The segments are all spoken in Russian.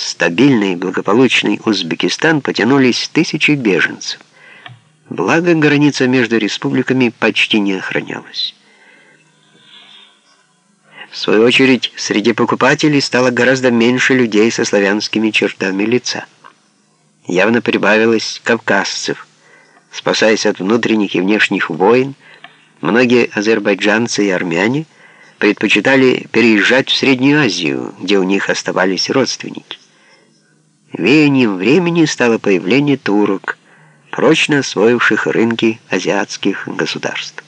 стабильный и благополучный Узбекистан потянулись тысячи беженцев. Благо, граница между республиками почти не охранялась. В свою очередь, среди покупателей стало гораздо меньше людей со славянскими чертами лица. Явно прибавилось кавказцев. Спасаясь от внутренних и внешних войн, многие азербайджанцы и армяне предпочитали переезжать в Среднюю Азию, где у них оставались родственники. Веянием времени стало появление турок, прочно освоивших рынки азиатских государств.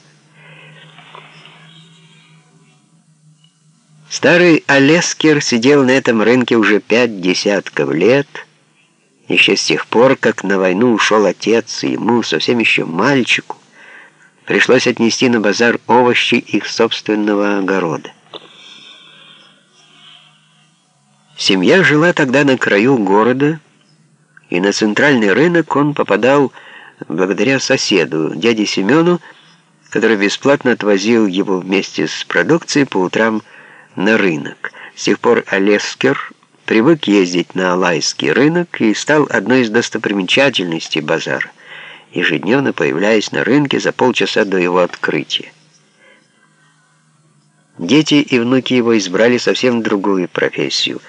Старый Олескер сидел на этом рынке уже пять десятков лет, еще с тех пор, как на войну ушел отец, и ему, совсем еще мальчику, пришлось отнести на базар овощи их собственного огорода. Семья жила тогда на краю города, и на центральный рынок он попадал благодаря соседу, дяде Семену, который бесплатно отвозил его вместе с продукцией по утрам на рынок. С тех пор Олескер привык ездить на Алайский рынок и стал одной из достопримечательностей базара, ежедневно появляясь на рынке за полчаса до его открытия. Дети и внуки его избрали совсем другую профессию.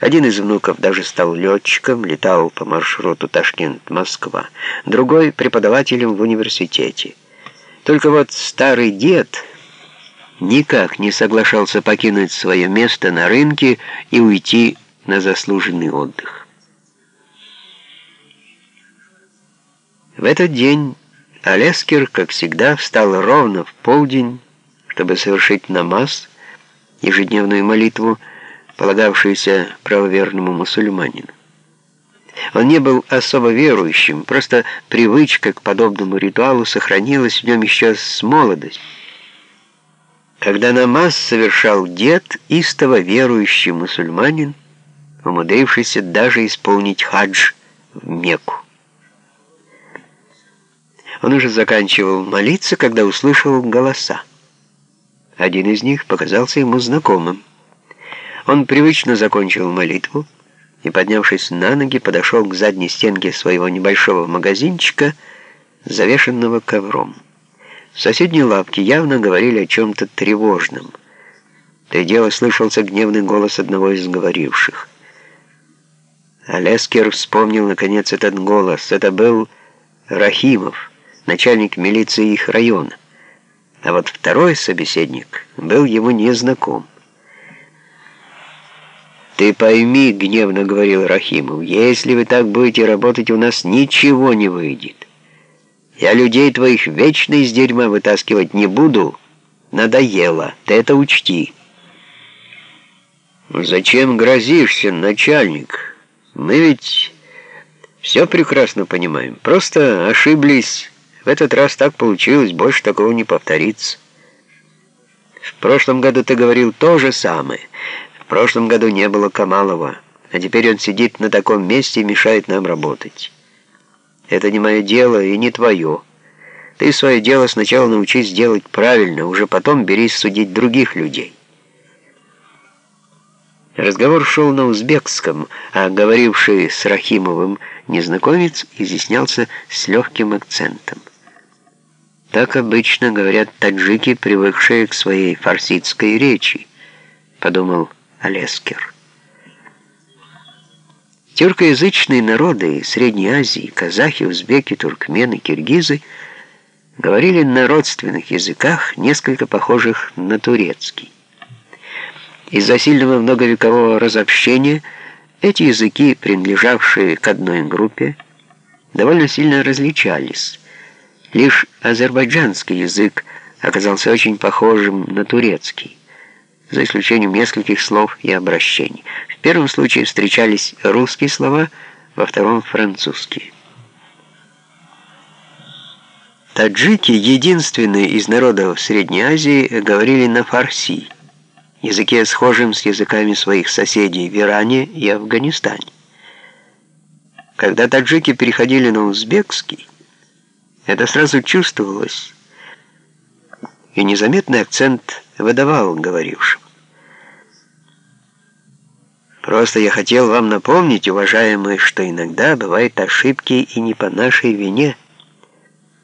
Один из внуков даже стал летчиком, летал по маршруту Ташкент-Москва, другой — преподавателем в университете. Только вот старый дед никак не соглашался покинуть свое место на рынке и уйти на заслуженный отдых. В этот день Алескер, как всегда, встал ровно в полдень, чтобы совершить намаз, ежедневную молитву, полагавшуюся правоверному мусульманину. Он не был особо верующим, просто привычка к подобному ритуалу сохранилась в нем еще с молодости. Когда намаз совершал дед, истово верующий мусульманин, умудрившийся даже исполнить хадж в Мекку. Он уже заканчивал молиться, когда услышал голоса. Один из них показался ему знакомым. Он привычно закончил молитву и, поднявшись на ноги, подошел к задней стенке своего небольшого магазинчика, завешенного ковром. В соседней лавке явно говорили о чем-то тревожном. То дело слышался гневный голос одного из говоривших. Алескер вспомнил, наконец, этот голос. Это был Рахимов, начальник милиции их района. А вот второй собеседник был ему незнаком. «Ты пойми», — гневно говорил Рахимов, — «если вы так будете работать, у нас ничего не выйдет». Я людей твоих вечно из дерьма вытаскивать не буду. Надоело, ты это учти. Зачем грозишься, начальник? Мы ведь все прекрасно понимаем. Просто ошиблись. В этот раз так получилось, больше такого не повторится. В прошлом году ты говорил то же самое. В прошлом году не было Камалова, а теперь он сидит на таком месте и мешает нам работать. Это не мое дело и не твое. Ты свое дело сначала научись делать правильно, уже потом берись судить других людей. Разговор шел на узбекском, а говоривший с Рахимовым незнакомец изъяснялся с легким акцентом. Так обычно говорят таджики, привыкшие к своей фарсидской речи, подумал Олескер. Тюркоязычные народы Средней Азии, казахи, узбеки, туркмены, киргизы говорили на родственных языках, несколько похожих на турецкий. Из-за сильного многовекового разобщения эти языки, принадлежавшие к одной группе, довольно сильно различались. Лишь азербайджанский язык оказался очень похожим на турецкий за исключением нескольких слов и обращений. В первом случае встречались русские слова, во втором — французские. Таджики, единственные из народов Средней Азии, говорили на фарси, языке схожем с языками своих соседей в Иране и Афганистане. Когда таджики переходили на узбекский, это сразу чувствовалось, и незаметный акцент выдавал говорившим. Просто я хотел вам напомнить, уважаемые, что иногда бывают ошибки и не по нашей вине.